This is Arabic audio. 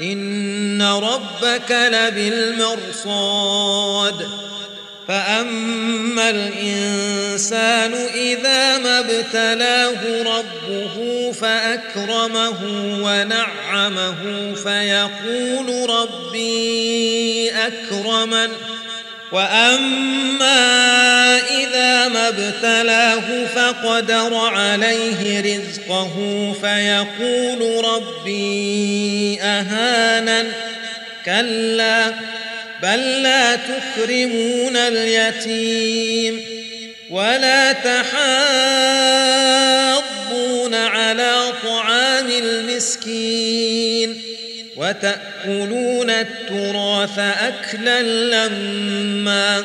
ان ربك لبالمرصاد فاما الانسان اذا ما ابتلاه ربه فاكرمه ونعمه فيقول ربي اكرمن واما ابتلاه فقدر عليه رزقه فيقول ربي أهانا كلا بل لا تكرمون اليتيم ولا تحاضون على طعام المسكين وتأكلون التراث أكلا لمّا